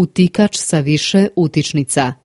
Utikač sa više utičnica.